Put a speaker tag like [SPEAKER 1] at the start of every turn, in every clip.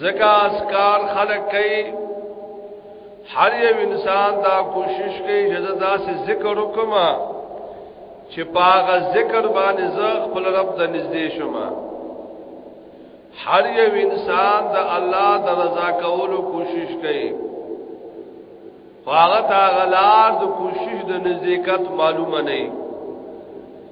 [SPEAKER 1] زکه اسکار خلق کوي هر یو انسان دا کوشش کوي چې دا سه ذکر وکما چې پاغه ذکر باندې زه خپل رب د نږدې شوم هر یو انسان د الله د رضا کولو کوشش کوي هغه تا غلار د کوشش د نزدېکت معلومه نه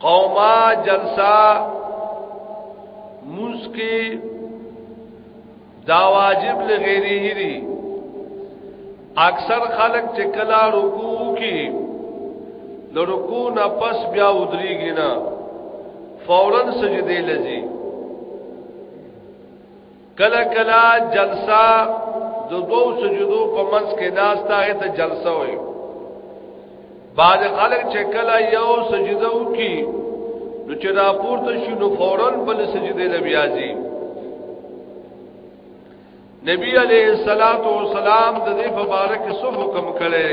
[SPEAKER 1] قوما جلسا مسکی دا واجب لغیره دی اکثر خلق چې کلا رکوع کی د رکوع نه پس بیا ودریږي نه فورا سجده لذي کلا کلا جلسه د دوو سجدو په منځ کې ناشتا ته جلسه وي بعد خلک چې کلا یو سجده وکي نو چې را پورته شي نو فورن بل سجده لبیازي نبی علیہ الصلات والسلام د دې مبارک سو حکم کړي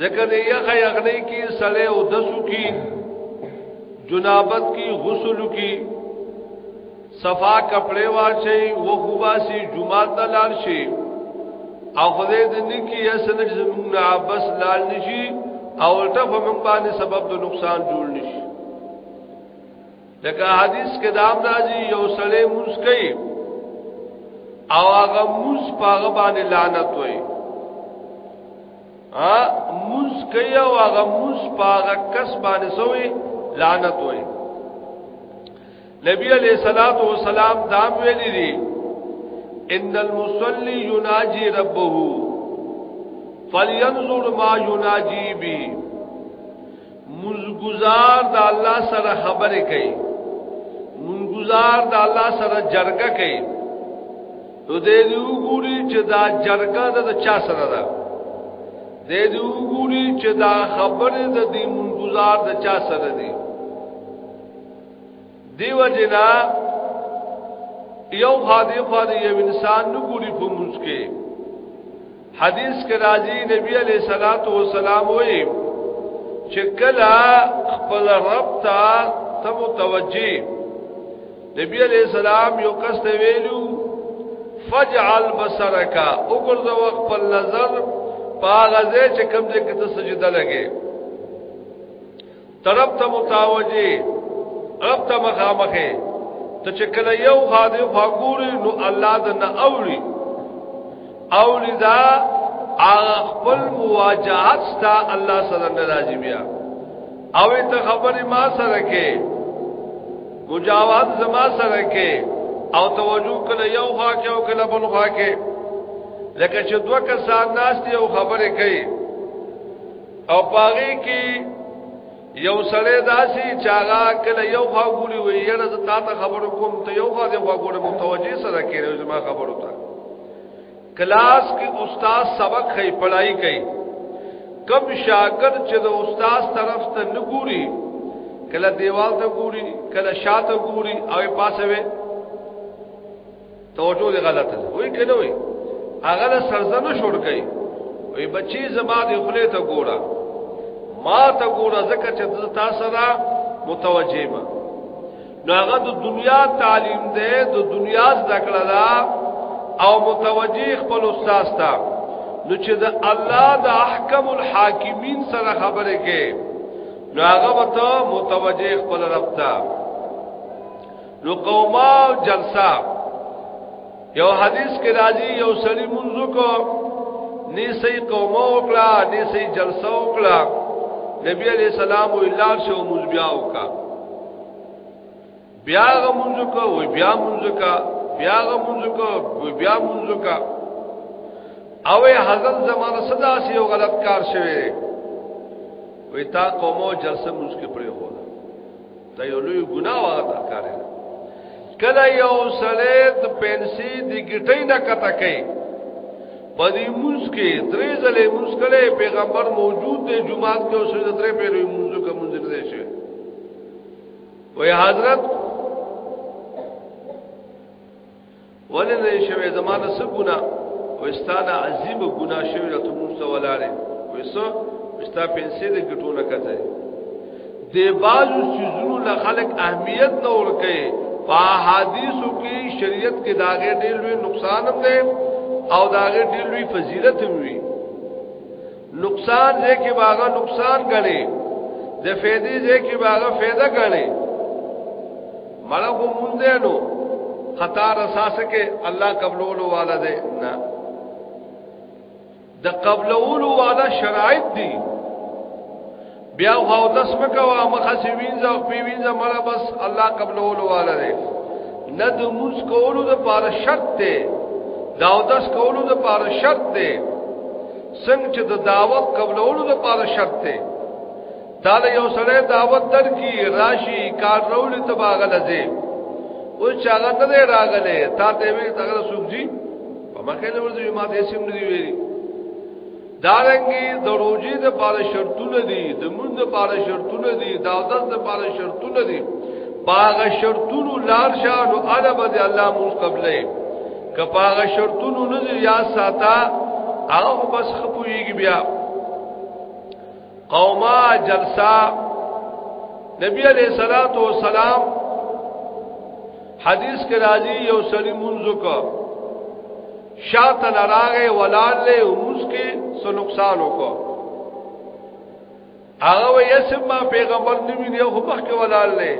[SPEAKER 1] ځکه دې یخه یخنۍ کې سړی او دسو کې جنابت کې غسل کې صفا کپڑے واچي و خوباسي جمعه ته لاړ شي او خدای دې نکي اسنه چې موږ نه بس لاړ نشي او الټه په موږ باندې سبب د نقصان جوړ نشي لکه حدیث کې دا هم راځي یو سړی موس کوي او هغه موس پاغه باندې لعنت وای ا موس کوي او هغه موس پاغه کس باندې سوې لعنت وای نبی علیہ الصلات والسلام دا ویلي دي ان المصلي يناجي ربه فلينظر ما يناجي به منزګزار د الله سره خبرې کوي منزګزار د الله سره جرګه کوي نو دې دې وګوري چې دا جرګه د چا سره ده دې دې وګوري چې دا خبره د دې منګزار د چا سره دي دیو جنا یو خادی خادی یو انسان نو ګوري په موږ کې حدیث کې راځي نبی علیہ الصلات والسلام وایي چې کله خپل رب ته ته متوجي نبی علیہ السلام یو کس ته ویلو فجعل بصرک وګرځو خپل نظر پاغه ځای چې کوم ځای کې ته سجده لګې طرف ته متوجه رب ته مخامخه ته چې کله یو خاده فقوري نو الله د نه اوري او لذا خپل مواجهات ستا الله سره نه راځي بیا او ته خبرې ما سره کې مجاوات زما سره کې او توجه کله یو خوا کې او کله بل خوا کې لکه چې دوه کسان ناس دي او خبرې کوي او پاغي کې یو سړی داسي چاغا کله یو خوا ګوري وي یره زه تا ته خبر کوم ته یو خوا دې خوا ګوره متوجي سره کېږي زما خبرو ته کلاس کې استاد سبق خې پڑھائی کوي کم شاګرد چې د استاد طرف ته نګوري کله دیوال ته ګوري کله شاته ګوري او پاسه وي توجه دې غلطه ده وای کنه وای هغه د سرزنه شور کوي وای بچي زما دې خله ته ګورا ما ته ګورا زکه چې تاسو را متوجه ما نو هغه د دنیا تعلیم ده د دنیا ذکر ده او متوجه خپل استاد ته نو چې د الله د احکم الحاکمین سره خبره کې نو هغه وته متوجه خپل رب ته نو قوما جلسه یو حدیث کې راځي یو سړی منځ کو نه سي قوما وکړه نه سي جلسه وکړه نبی علیہ السلام و الا شو منځ بیا وکا بیا غ منځ کو و بیا منځ کا بیا غ منځ کو و بیا منځ کا او حضرت زمانه صدا سی یو غلط کار شوی وی تا قومو جلسه منځ کې پرې هو دا یو لوی ګناه وه ترکار کله یو سړی د پنسي د ګټۍ نه کته کوي په دې موږ کې درې ځلې موږ کړي پیغمبر موجود دی جمعات کې اوسې د درې پیرې موږ کې موږ نه شي وې حضرت ولې نه شوي زمانه څه ګنا وستانه عظیم ګنا شوی ته موږ ته ولاله وسو وستا پنسې دې ګټونه کته دی بازو سيزونو له خلق اهمیت نه ورکه په حدیثو کې شریعت کې داغه ډېر لوی نقصان هم دی او داغه ډېر لوی فضیلت هم وي نقصان دې کې باغه نقصان غړي د فیدې دې کې باغه فیده غړي مړه مونږ دې نو خطا رساس کې الله قبولولو والا دې نه د قبولولو والا شرایط دي بیا خو داس مکوا مخه سی وینځه او پی وینځه مړه بس الله قبولولو والا دی نه د موس کولو د پاره شرط دی دا او داس کولو د پاره شرط دی څنګه چې د دعوت قبولولو د پاره شرط دی دا له یو سره دعوت درکې راشي کار رول ته باغل دی او چې هغه نه راغله تا ته وی تاغه سوق جی په مخه له ورځې ما دې سیم نه دی ویلي دارنګي د روزي د پاره شرطونه دي د مونږ د پاره شرطونه دي د عادت د پاره شرطونه دي باغ شرطونو لار شه نو الا بده الله مون قبلې کپاغ شرطونو نه یا ساته هغه بس خپويږي بیا قوما جلسا نبی علیہ الصلات والسلام حدیث کې راځي یو سړی منځو کا شاته لراغه ولال له روس کې سو نقصان وکړ هغه وې اسم ما پیغمبر نیوی دی خو مخ کې ولال له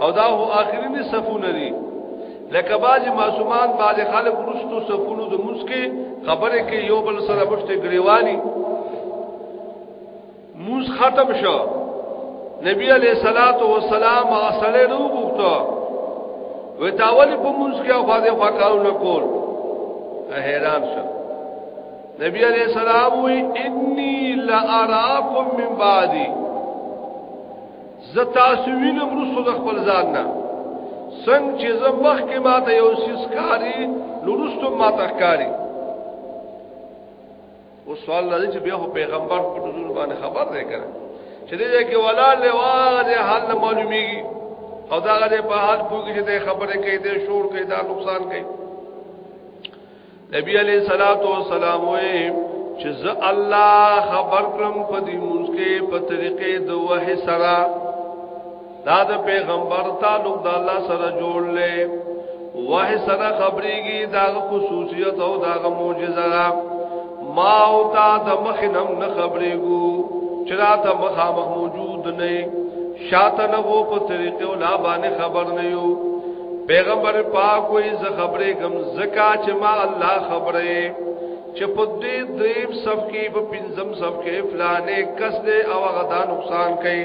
[SPEAKER 1] او دا هو اخري نه صفونه دي لکه باج معصومان باج خلک رستو صفونو د مسکه خبره کې یو بل سره مشته غریوانی موز ختم شو نبی علیہ الصلات والسلام اصله نو غوښته و دا ولی په موز کې اخوا دې خوا کارونه کول حیران شو نبی علیہ السلام وی انی لا اراکم من بعدی زتا سوینه مرسو د خپل ځان نه څنګه چې زه مخکې ماته یو سیس کاری لورستو ماته کاری او سوال لري چې بیا خو پیغمبر په نزول باندې خبر دی کنه چې دې کې ولا لواز حل معلومیږي او دا غره په حال پوګي چې خبره کوي دې شور کوي دا نقصان کوي نبی علیہ الصلات والسلام وې چې ز الله خبر کړم په دې مونږ کې په طریقې د وحی سره دا د پیغمبر تعلق د الله سره جوړ لې وه سره خبرېږي دا خصوصیت او دا معجزه را ما او تا د مخنم نه خبرېګو چې را ته مخامخ موجود نه شاته نه وو په طریقې او لا باندې خبر نه یو پیغمبر پاک وې ز خبرې غم زکا چې ما الله خبرې چې په دې دریم صف کې په پنځم صف کې فلانه کس دې او غدا نقصان کوي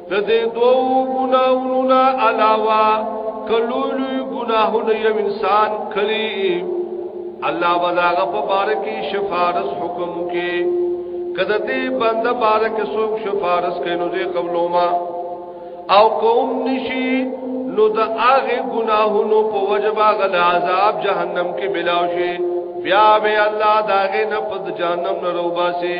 [SPEAKER 1] د دې دوو ګناهونو نه علاوه کلولوی ګناهونه یو انسان کړي الله ولاغه په بارکی شفارس حکم کې کده دې بنده بارک سوک شفارس کینو دې قبلو ما او قوم نشي نو د هغه ګناهونو په وجبا غل عذاب جهنم کې ملاوي بیا به الله داغه نه پد جهنم نه روباسي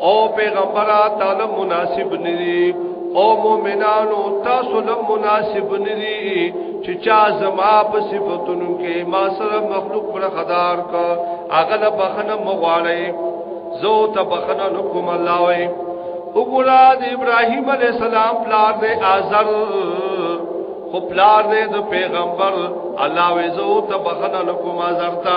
[SPEAKER 1] او پیغمبره تعالی مناسب ندی او مؤمنانو تاسو له مناسب ندی چې چا زما په صفاتونو کې ما سره مخلوق پر خدار کا اغل بخنه مغواړی زو ته بخنه نکوم الله وای وګړه د ابراهیم علی السلام پلار دې ازل خو پلار دې د پیغمبر الله وزو ته بخنه لکو ما زرتا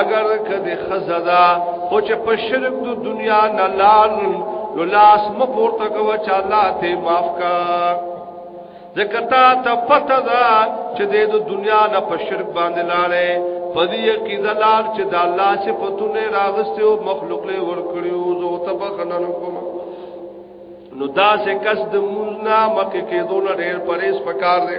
[SPEAKER 1] اگر کدی خزدا او چې په شرک د دنیا نه لال نو لاس م پورته کوه چې الله ته معاف کا زکتا ته پته دا چې د دنیا نه په شرک باندې لاله پدې کې دلال چې د الله چې پتونه راغسته او مخلوق له ور کړیو زه ته بخنن کوم نو دا سه کس د موزنا مکه کې دونه ډېر پرېس پکار دی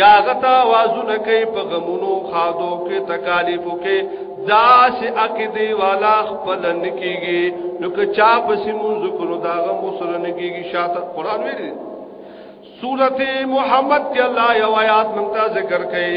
[SPEAKER 1] یا غتا وازونه کوي په غمونو خادو کې تکالیفو کې دا سه عقیده والا خپل نکیږي نو که چا په سیمو ذکر دا غم سره نکیږي شاته قران ویلي سورته محمد کې الله یو آیات مونږه ذکر کړي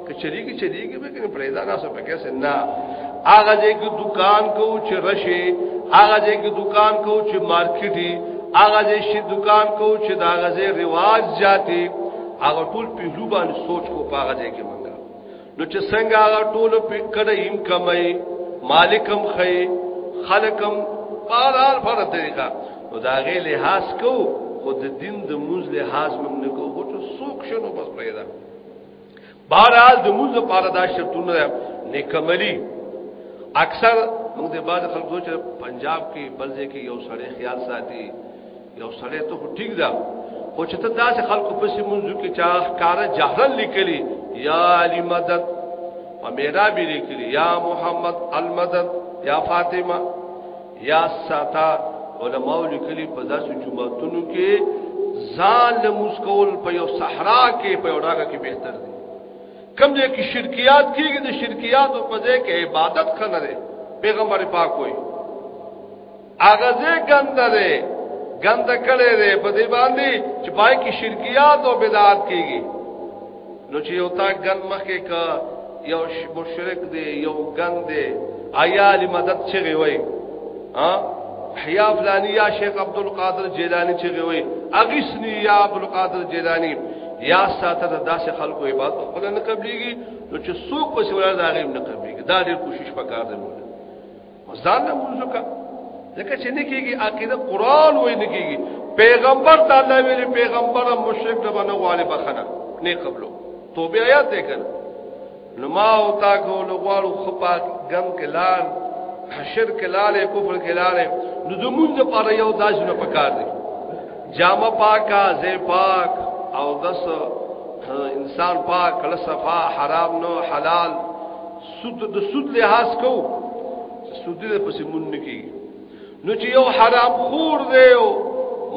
[SPEAKER 1] که چلیږي چلیږي به کنه پرېدا نه سو په کیسه نه هغه دې کې دکان کو چې رشي هغه دې کې دکان کو چې مارکیټي هغه دې شي دکان کو چې دا غزه رواج جاتي هغه ټول په لو باندې سوچ کو پاغه دې کې منګا نو چې څنګه هغه ټول په کړه ایم کمای مالکم خې خلقم پارال پر طریقہ نو دا غي لحاظ کو خود دین د موز لحاظ مم نه کو هو ته سوک شنو بس پیدا بهرحال د موږ لپاره دا شرطونه نکملی اکثر موږ د باز خلکو چې پنجاب کې بلځه کې یو سړی خیال ساتي یو سړی ته ټیک ده خو چې ته داسې خلکو پسې موږ کې چا کار جهرل لیکلی یا علی مدد په میرا به لیکلی یا محمد المدد یا فاطمه یا ساته علماء لیکلي په داسې جمعتونو کې ځان له مسکول په یو صحرا کې په یو ډاګه کې بهتر دی کم دې کې شرکیات کیږي د شرکیات او په ځای کې عبادت کنه دی پیغمبر پاک وایي هغه ځای ګنده دی ګنده کړي دی په دې باندې چې پای کې شرکیات او بدعات کیږي نو چې یو تا ګن مخه کا یو مشرک دی یو ګن دی آیا علی مدد چغي وای ها حیا فلانی یا شیخ عبد القادر جیلانی چغي وای اغیسنی یا عبد القادر جیلانی یا ساته د داسې خلکو عبادت خپل نه قبليږي نو چې څوک په سیولا زاغیم نه قبليږي دا ډېر کوشش وکړ دی ځان له موږ کا ځکه چې نه کېږي عقیده قران وای نه کېږي پیغمبر تعالی ویلي پیغمبر مشرک نه باندې غواړي بخنه نه قبلو توبه آیات دې کړ نو ما او تا کو نو غواړو خپاک غم کې لار حشر کې لار کفر کې لار نو زمونږ لپاره یو داج نه پکار دي جامه پاکا زې پاک او دس انسان پاک کله صفا حرام نو حلال سود د سود لحاظ کو سود دې پسې مونږ نه کیږي نو چې یو حرام خور دی او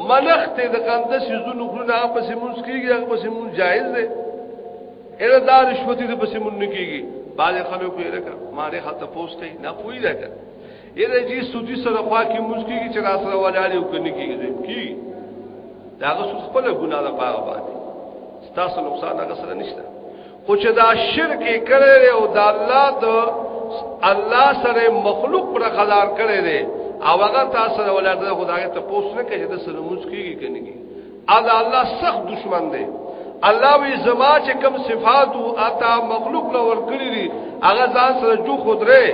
[SPEAKER 1] منخت د کنده سيزونو خلونه پسې مونږ کیږي هغه پسې مونږ جایز دی اله دا رشوت دې پسې مونږ نه کیږي باز خلکو یې لکه ماره خاطر پوس کوي نه پوي راکړه اله جی سودی سره خوا کې مونږ کیږي چې را سره ولاړ یو کني کیږي کی دا غو خپل ګناه ده پاره باندې ستاسو نقصان هغه سره نشته خو چې دا شرک کړي دی او دا الله د الله سره مخلوق پر خدار کړي دی او هغه تاسو سره ولادت خدای ته پوس نه کوي چې د سره موږ کیږي کني ادا الله سخت دشمن دی الله وی زما چې کم صفات او اتا مخلوق له ور کړی دي هغه ځان سره جو خدره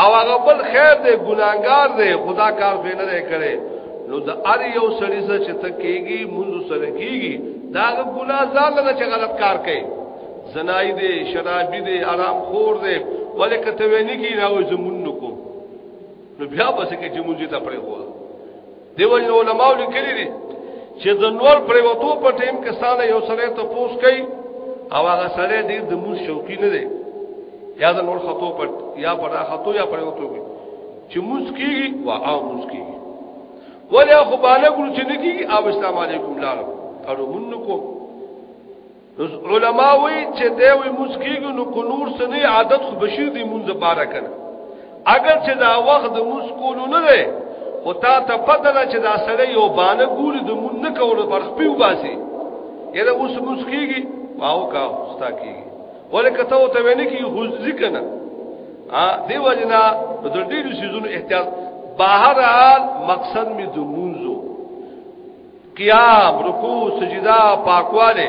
[SPEAKER 1] او هغه بل خیر دی ګناګار دی خدا کار به نه کړي نو د ار یو سړی سره چې تکیږي منځ سره کیږي دا ګناه ځان له چې غلط کار کوي زنای دې شرابي دې آرام خور دې ولې کته ویني کی نه وې زمون نکو نو بیا بس کې چې مونږ ته پرې هو دیو جن علماء لیکلي دي چې د نور پرې وته په ټیم کې ساده یو سره ته پوس کوي او هغه سره دې د مون شوقي نه دی یا د نور خطو پر یا پر خطو یا پر وته چې مونږ کیږي وا او مونږ کیږي ولی خو باندې ګور چې نکی او اسلام علیکم لالو اړو مونږ کو علماء وی چې دی وی مسکیګو نو کو نور سنې عادت خو بشیر دی مونږ زباره کړه اگر چې دا وخت د مونږ کولو نه دی خو تا ته پته ده چې دا سره یو باندې ګور د مونږ نه کولو پر خپل باسي یره اوس مسکیګي واو کا ستا کیږي ولې کته او ته ویني کی خو ذکر نه ا دی وجنا په دې ډیرو سيزونو احتیاط بهر حال مقصد می د منځو قیام رکوع سجدا پاکواله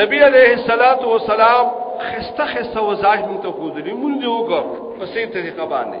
[SPEAKER 1] نبی علیہ الصلات والسلام خسته خسته وزاج متفوذلی مونږ یو کو په سي طریقه باندې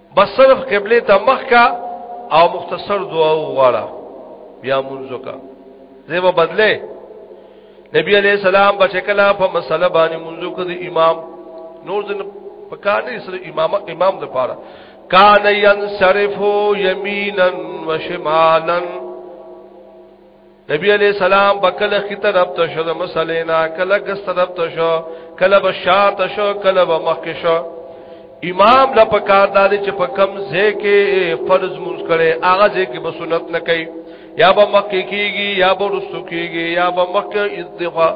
[SPEAKER 1] بس صرف قبله ته مخ کا او مختصر دعا وغواړه بیا منځو کا زیبا بدله نبی علیہ السلام بچکلا په مسله باندې منځو کې د امام نور دن پکانه سره امام امام د پاره کان ينصرف يمينا وشمالا نبی علیہ السلام بکل کی طرف ته شو د مسلې نه کله ګس طرف ته شو کله بشات شو کله مخک شو امام لا پکار دادی چې په کم ځای کې فرض مونږ کړي هغه ځای کې به سنت نه کوي یا به مخک کیږي یا به رسو کیږي یا به مخک استغفار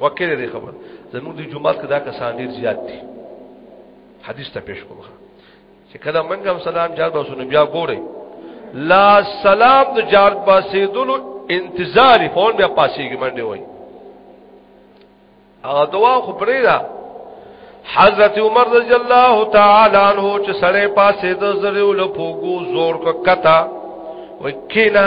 [SPEAKER 1] وکړه دې خبر زموږ د جمعات کې دا کسان ډیر زیات دي حدیث ته پیش کوه چې کله موږ هم سلام جار باسو نو بیا ګوره لا سلام د جار باسې دلو انتظاری فون بیا پاسېږي منډه وای هغه دعا خو پرې ده حضرت عمر رضی الله تعالی عنہ چې سړې پاسې د زریو لپوګو زور کو کتا وکینا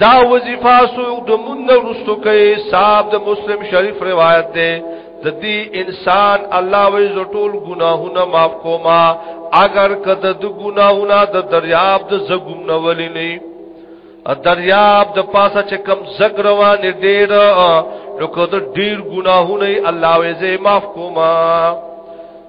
[SPEAKER 1] دا وظیفه سو د مون نه رستو کوي صاحب د مسلم شریف روایت ده د دې انسان الله وې زټول ګناهونه معاف کوما اگر کده د ګناهونه د دریاب د زګم نه ولې نه دریاب د پاسه چې کم زګ روان ډېر نو کده ډېر ګناهونه الله وې زې معاف کوما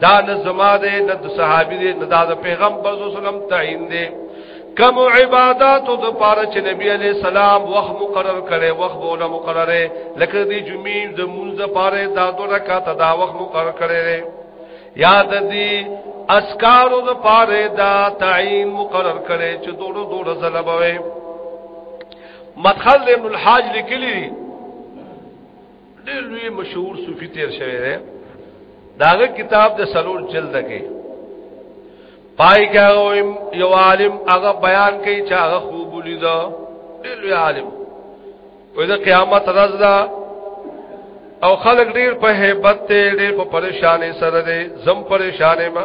[SPEAKER 1] دا نه زما ده نه د صحابي ده نه د پیغمبر صلی الله علیه وسلم تعین ده کم عبادت د پاره چې نبی علی السلام وخت مقرر کړي وخت بوله مقرره لکه دی جمعې د مونږ پاره دا دوه رکعات دا وخت مقرر کړي یاد دی اسکارو د پاره دا تعین مقرر کړي چې دوه دوه زلبوي مدخل ابن الحاج لیکلی ډېر لوی مشهور صوفي تیر شوی دی داغه کتاب د سلور جلد کې پای کې یو عالم هغه بیان کوي چې هغه خوب ولید ډېر لوی عالم وې د قیامت ورځ ده او خلک ډېر په hebat ته ډېر په پریشانې سره دي زم پریشانې ما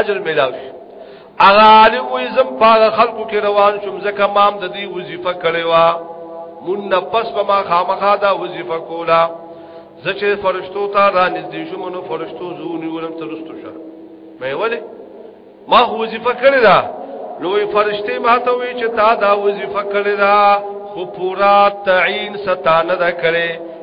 [SPEAKER 1] اجر ملاو شي هغه عالم وې زم پاغه خلکو کې روان شوم ځکه مام د دې وظیفه کړې و مون نه پس به ما خامخا دا وظیفه کولا زچې فرشتو ته را نږدې شوم نو فرشتو زونی ولم ترستو شه مې ولې ما وظیفه کړې ده نو فرشتي ما ته وې چې تا دا وظیفه کړې ده خو پورا تعین ستانه ده کړې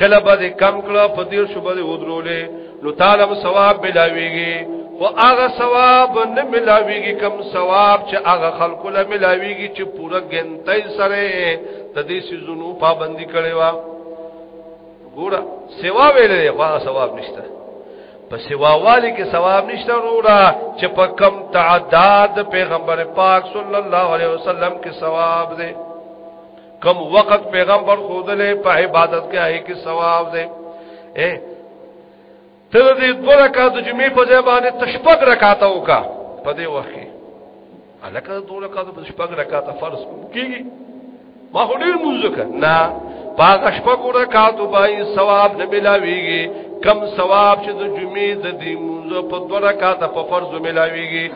[SPEAKER 1] کله به کم کړه په دې شو به ودرولې نو طالب ثواب ملاويږي خو هغه ثواب نه ملاويږي کم ثواب چې هغه خلکو له ملاويږي چې پوره ګنټي سره د دې سيزونو پابندي کړي وا ګوره سیوا ویلې خو هغه ثواب نشته په سیوا والی کې ثواب نشته وروړه چې په کم تعداد پیغمبر پاک صلی الله علیه وسلم کې ثواب دی کم وقت پیغمبر خودلې په عبادت کې آی کې ثواب دی اے تر دې دوه رکعات جمعې په ځای باندې تشبق رکعات وکا په دې وخت کې الکه دوه رکعات په تشبق رکعات فرض کیږي ما خو ډیر مونږ وکړ نه پاک شپه کو رکعات بای ثواب نه ملاویږي کم ثواب چې د جمعې د دې مونږ په دوه رکعات په فرض ملاویږي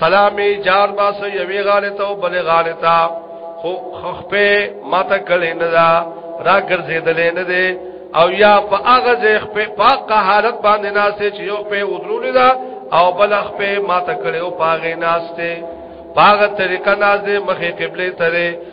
[SPEAKER 1] سلامي جار باس یوی غالطه او بل غالطه خو خخپه ماته کړي نه دا را ګرځیدلې نه دي او یا په هغه ځخ په پاکه حالت باندې ناشته چې یو په ودرولې دا او بل خپه ماته کړي او پاغه ناشته پاغه طریقه ناز دې مخې قبله ترې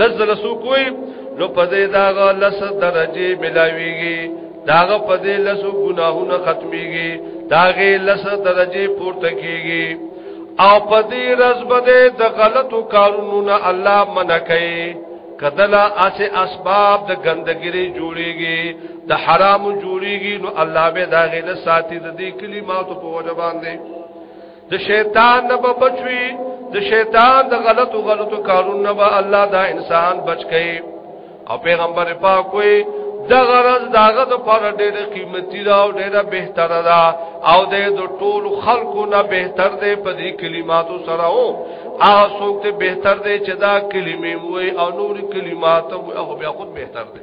[SPEAKER 1] لزل سو کوئی نو پدې داغه لس درجه ملاويږي داغه پدې لسو ګناهونه ختميږي داغه لس درجه پورته کیږي او پدې رز بده د غلطو کارونو نه الله منع کوي کدلا اسه اسباب د ګندګيري جوړيږي د حرام جوړيږي نو الله به داغه نه ساتي د دې کلماتو په وجه باندې د شیطان نه به بچوي د شیطان د غلطو غلطو کارونو نه به الله دا انسان بچ کړي او پیغمبر پاک وي د غرض داغه د پر ډېر قیمتي دا او ډېره بهتره ده او د ټول خلکو نه بهتر ده په دې کلماتو سره او هغه څوک ته بهتر ده چې دا کلمې وي او نور کلمات او بیا خود بهتر ده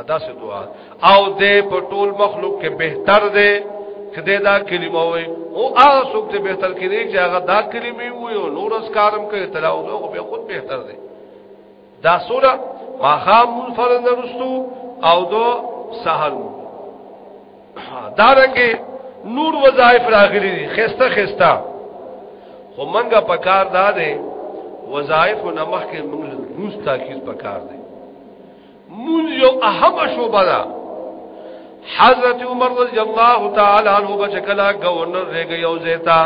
[SPEAKER 1] ادا سه دعا او دې په ټول مخلوق کې بهتر دی کده دا کلمه وي او هغه څوک ته بهتر کړي چې هغه دا کلمه وي او نور اس کارم کوي تلاو نو به خود بهتر دی دا سوره ماخام منفرد رستو او دو سحر دارنګي نور وظایف راغلي دي خسته خسته خو منګه پکار دا دي وظایف نمخ کې موږ روز تاکید پکار دي مونږ یو اهم شوبه ده حضرت عمر رضی الله تعالی عنہ بچکلا گورنر رګ یو زیتا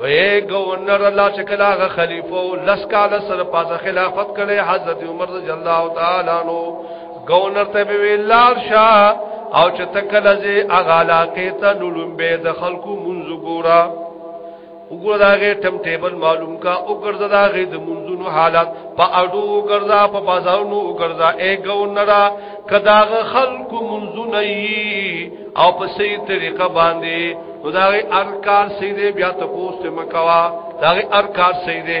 [SPEAKER 1] وې گورنر الله چکلا غ خلیفہ لس کال سره پاسه خلافت کړي حضرت عمر رضی الله تعالی عنہ گورنر ته ویلار شاه او چې تکلزه اغالاقه ته لولم به د خلکو منځ ګورا وګوره دا غي ټم ټیبل معلوم کا او ګرځا دا غي د منځونو حالات په اډو ګرځا په بازارونو ګرځا اے ګو نرا کداغ خلق منځونه او په صحیح طریقه باندې دا غي ارکان سیده بیا ته پوسټ مکوا دا غي ارکان سیده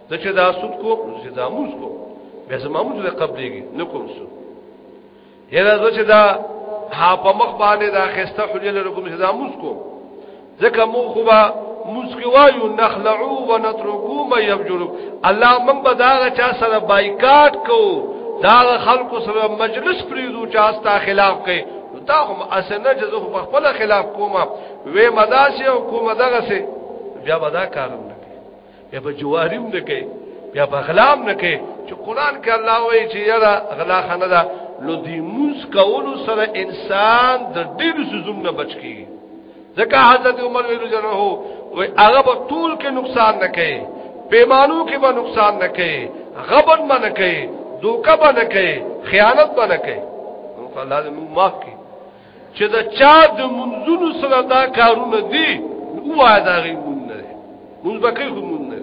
[SPEAKER 1] د چې دا سود کو چې دا موز کو به زما موز له قبلېږي نه کوم سود یره زه چې دا ها په مخ باندې دا خسته حجل لكم چې دا موز کو ځکه مو خو با موز کې وایو نخلعو ونترکو ما یبجرو الله من به دا چا سره بایکاټ کو دا خلکو سره مجلس پریدو چا ستا خلاف کوي دا هم اسنه جزو په خپل خلاف کومه وې مداسي او کومه دغه سي بیا ودا کارم بیا په جواریم نه کوي بیا په غلام نه کوي چې قران کې الله وایي چې یرا غلا خنه ده لو دی موز کولو سره انسان د ډیر سوزوم نه بچ کی ځکه حضرت عمر ویلو جنو هو وای هغه په ټول کې نقصان نه کوي پیمانو کې به نقصان نه کوي غبن به نه کوي دوکه به نه کوي خیانت به نه کوي نو الله دې موږ معاف کړي چې دا چا د منځونو سره دا کارونه دي نو وای دا غي مونږ نه مونږ به کوي مونږ نه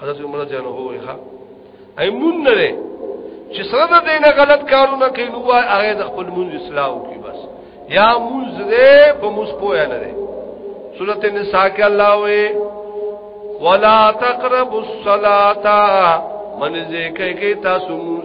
[SPEAKER 1] حضرت عمر جان هو وي ها اي مونږ نه چې سره د دینه غلط کارونه کوي نو وای هغه د خپل مونږ اصلاح کوي بس یا مونږ دې په موږ پوهه نه دي سورته نساء کې الله وي ولا تقربوا الصلاه من ذکر کې تاسو مونږ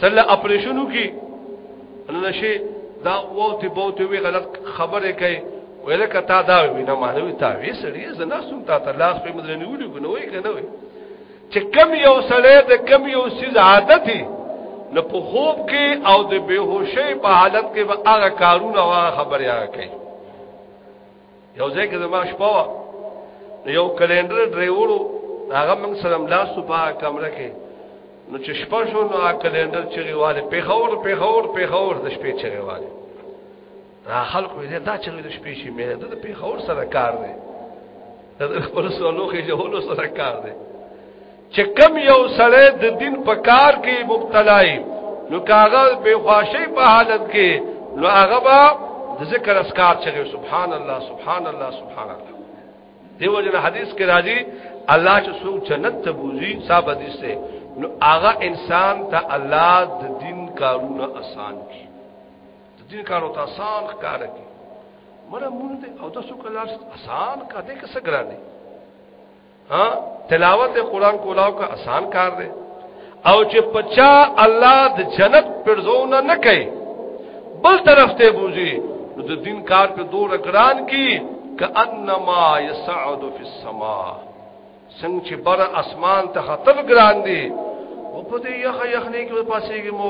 [SPEAKER 1] سره اپریشنو کې نشه دا ووتی بوتی وی غلط خبره کوي ویل کتا دا وی نه مانوي تا وی سړی زنا سم تا ته لاس په مدر نه ویلو نو وی کنه وی چې کم یو سړی د کم یو سیز عادت نه په خوب کې او د بیهوشۍ په حالت کې به هغه کارونه او خبره کوي یو ځای کې زما شپه وا یو کلندر ډرایورو هغه موږ سره ملاسو په کمره کې نو چې شپه شو نو کلندر چریواله پیښور پیښور پیښور د شپې چریواله دا خلکو دې دا چې د شپې شي مې د پیښور سره کار دی د خپل سوالو کې جوړو سره کار دی چې کم یو سره د دین په کار کې مبتلا وي نو کاغه به خواشي په حالت کې نو هغه با د ذکر اسکار چې سبحان الله سبحان الله سبحان الله دیو جن حدیث کې راځي الله چې څوک جنت ته بوزي صاحب حدیث ته نو هغه انسان ته الله د دین کارونه آسان کی د دین کارو ته آسان کار کی مړه مونږ ته او تاسو کله آسان کړه دې که څه ګرانه ها تلاوت قران کولاو کا آسان کار دی او چې پچا الله د جنت پرځونه نه کوي بل طرف ته بوزي د دین کار په دور اکران کی کانما یصعد فی السما څنګه چې بر اسمان ته خطر ګران دی او په دې یخ یخنې کې پاسېږي مو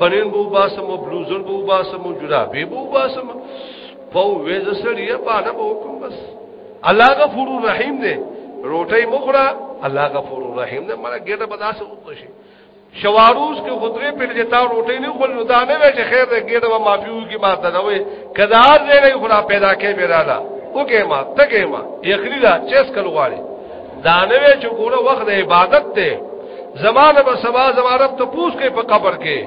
[SPEAKER 1] بنین بو باسم او بلوزر بو باسم او جرابې بو باسم په وېز سړی په اړه وکم بس الله غفور رحیم دی روټي مخره الله غفور رحیم دی مړه ګډه بداسه وکړي شي شواروز کې خطرې په لږه تا روټي نه خل نو دا نه وي چې خیر دې ګډه ما معافيو کې ما ته دوي کدا دې نه خدا پیدا کې بیراله وکې ما تکې ما یخري دا چیس کل غواړي دا نه وي چې ګوره وخت عبادت ته زمانه به سبا زمارب ته پوس کې په قبر کې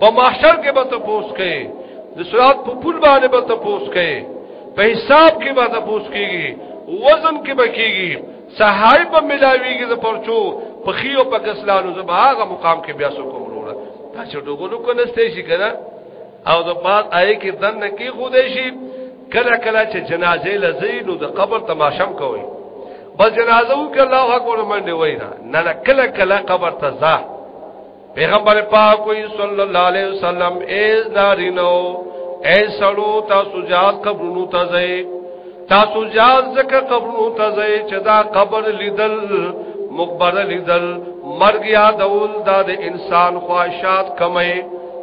[SPEAKER 1] په محشر کې به ته پوس کې د صراط په پل باندې به ته پوس کې په حساب کې به تاسو کېږي وزن کې به کېږي سهای په ملاويږي د پرچو په خيو په کسلانو زما هغه مقام کې بیا سو کوم وروړه دا چې ډوګلو کو نسته شي کنه او د بعد آی کې دن کې خو دې شي کله کله چې جنازې لزی نو د قبر تماشم کوي بس جنازه وکړه الله اکبر منډه وای نه نه کله کله قبر ته ځه پیغمبر پاک وی صلی الله علیه وسلم ایز نارینو اے سړو تاسو جاز قبرونو ته ځئ تاسو جاز زکه قبرونو ته ځئ چې دا قبر لیدل مقبره لیدل مرګ یادول دا د انسان خواهشات کمې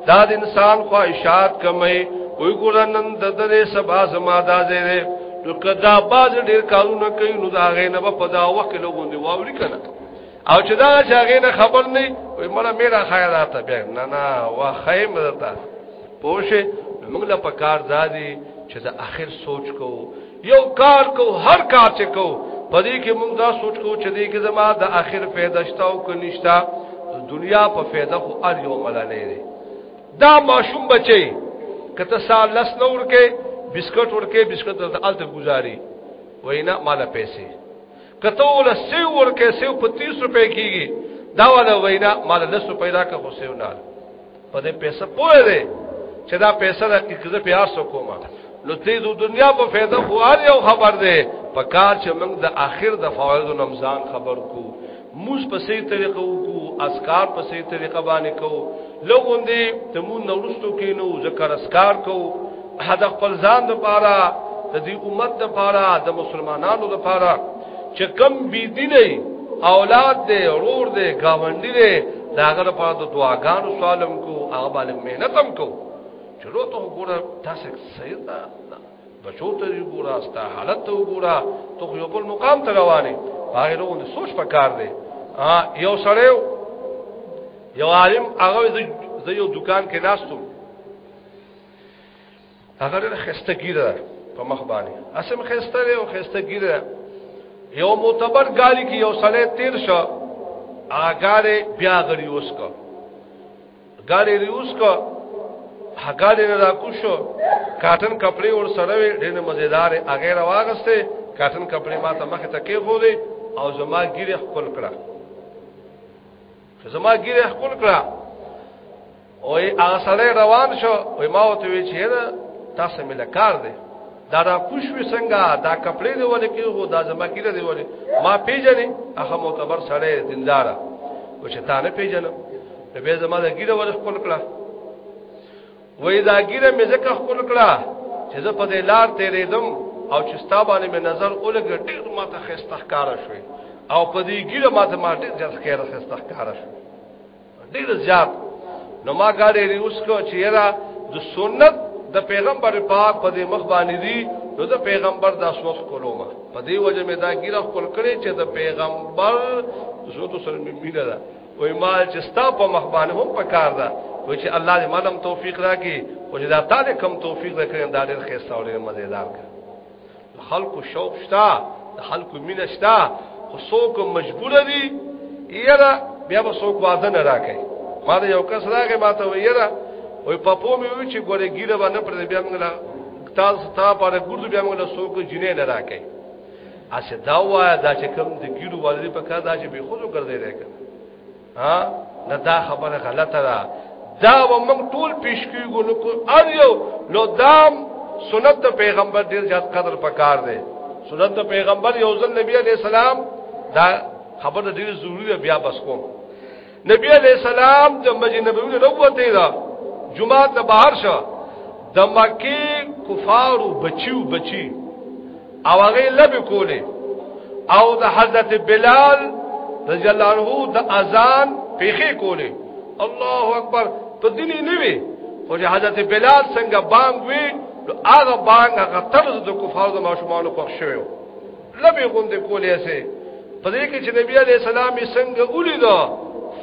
[SPEAKER 1] دا د انسان خواهشات کمې وی ګورنن د دې سبا زما دا زیره نو کدا باز ډیر کارونه کوي نو دا غې نه په دا وخت لګوندي واوري کنه او چې دا چې هغه نه خبر نه وي مړه میرا خیرات به نه نه وا خیم درته پوشه موږ له پکار زادي چې دا اخر سوچ کو یو کار کو هر کار چې کو پدې کې موږ دا سوچ کو چې دې کې زما د اخر پیدا شتا او کنيشتا دنیا په فایده خو ار یو ملالې دي دا ماشوم بچي کته سال لس نور کې بسکټ ورکه بسکټ د الته گزاري وینا مال پیسې کته ول سیو ورکه سیو په 30 روپے کیږي دا ولا وینا مال لس روپے دا که حسین نه په دې پیسې پوهه دې چې دا پیسې د کزه پیار سو کومه نو دې د دنیا په فایده خو هر یو خبر دی په کار چې موږ د اخر د فواید او نمزان خبر کو موږ په سي طریقه وکړو اسکار په سي طریقه باندې کو لوګون دې تمون نورستو کې نو ذکر اسکار کو حد خپل ځان د پاره د دې امت د پاره د مسلمانانو د پاره چې کم بي دي نه اولاد دې ورور دې گاونډي دې داغه د پاره د دعاګانو سوالم کو هغه باندې مهنت هم کو چلو ته وګوره تاسو صحیح ده بچو ته وګوره ستا حالت ته وګوره ته یو بل مقام ته روانه هغه روغ نه سوچ پکار دی یو سره یو عالم هغه زه یو دکان کې ناستم هغه ډېر خسته ګیره په مخ باندې اسم خسته دی او خسته ګیره یو معتبر ګالی کې یو سړی تیر شو هغه بیا غړي اوس کو ګاډي ریوس کو هګاډي نه راکوشو کاټن کپڑے ور سره وي ډېر مزیدار هغه راغسته کاټن کپڑے ما ته مخ ته کې خو دي او زما ګیره خپل کړه زما ګیره خپل کړه او هغه سړی روان شو او ما وته وی چې دا تاسو مې لکار دی دا را کوشوي څنګه دا کپڑے دی ولې کې هو دا زما ګیره دی ولې ما پیژنې هغه معتبر سړی دیندار او چې تا نه پیژنم به زما د ګیره ول خپل کړه وې دا ګیره مې زکه خپل کړه چې زه په دې لار تیرېدم او چې ستا باندې مې نظر اولګ ډېر ماته خستخ کار شوې او په دې ګیره ماته ما ډېر ځل خیر خستخ کار شوې ډېر زیات نو ما ګاډې ریوس کو چې یرا د سنت د پیغمبر پاک په دې مخ باندې دی نو د پیغمبر د اسوس کولو ما په دې وجه مې دا ګیره خپل کړې چې د پیغمبر زو تو سره مې مینه ده وای ما چې ستا په مخ باندې هم پکار ده و چې الله دې مالم توفیق راکړي او چې دا تعالی کم توفیق راکړي دا ډېر خسته او ډېر مزیدار کړ خلق شوق شتا خلق مینه شتا خو څوک مجبور دي یره بیا به څوک وعده نه راکړي ما دې یو کس راغی ما ته ویره وای په پو مې وی چې ګوره ګیره باندې پر بیا موږ لا تاسو ته پر ګردو بیا موږ له څوک جنې نه راکړي اسه دا وایا دا چې کوم د ګیرو والي په کار دا چې به خود ګرځي راکړه ها نه دا خبره غلطه ده دا و موږ ټول پیش کیږو نو کو ار یو نو دام سنت د پیغمبر ډیر زیات قدر پکار دی سنت د پیغمبر یو ځل نبی علی السلام دا خبره ډیر ضروری بیا بس کوم نبی علیہ السلام د مسجد نبوی نه وروته دا جمعه ته بهر شو د مکی کفارو بچیو بچی او هغه لب کوله او د حضرت بلال رضی الله عنه د اذان پیخې کوله الله اکبر په دلی نه وی خو حضرت بلال څنګه بانګ وی هغه بانګ هغه طرز د کفارو د ماشومان خوښ شوی لبه غوند کولې سه په دې کې چې نبی علی السلام یې څنګه ولیدا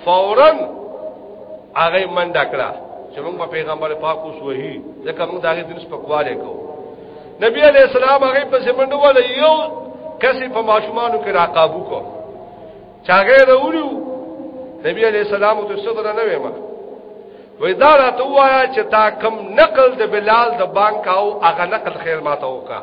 [SPEAKER 1] فورا هغه منډه کړه چې موږ په پیغمبر پاک اوس وਹੀ ځکه موږ داغه دین سپکواله کو نبی علی السلام هغه په سیمنډو ول یو کسې په ماشومانو کې راقابو کو چاغه وروړو نبی علی السلام ته صدر نه وېما وې دا راته وایا چې تا کم نقل د بلال د بانک او هغه نقل خیر ماته وکړه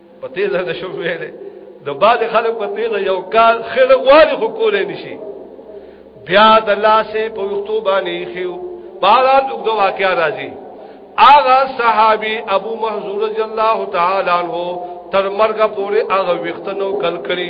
[SPEAKER 1] په تیزه د شو ویلې د باز خلک په تیزه یو کال خله غواړي خو کولې نشي بیا د لاسه په وختو باندې خيو باران د واقعیا راځي اغا صحابي ابو محذور رضی الله تعالی عنہ تر مرګه پورې هغه وختنو کل کړی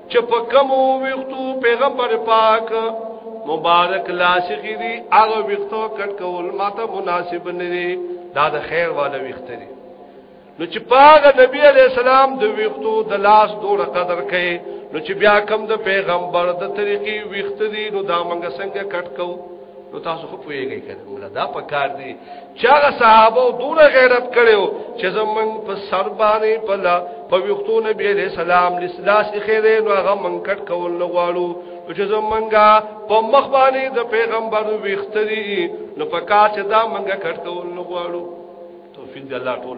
[SPEAKER 1] چې په کوم وختو پیغمبر پاک مبارک لاسخی دی هغه وختو کټ کول ماته مناسب نه دی دا د خیر والا وخت دی نو چې پاغه نبی علی السلام د وختو د لاس دوره قدر کړي نو چې بیا کم د پیغمبر د طریقې وخت دی نو دا منګه څنګه کټ کوو نو تاسو خو پوهیږئ کنه دا په کار دی چې هغه صحابه دونه غیرت کړو چې زمون په سر باندې په لا په وختو نبی علیہ السلام لسلاس خیره نو هغه منکټ کول نه غواړو چې زمونږه په مخ باندې د پیغمبر وختري نو په کار چې دا منګه کټ کول نه غواړو توفیق دی الله ټول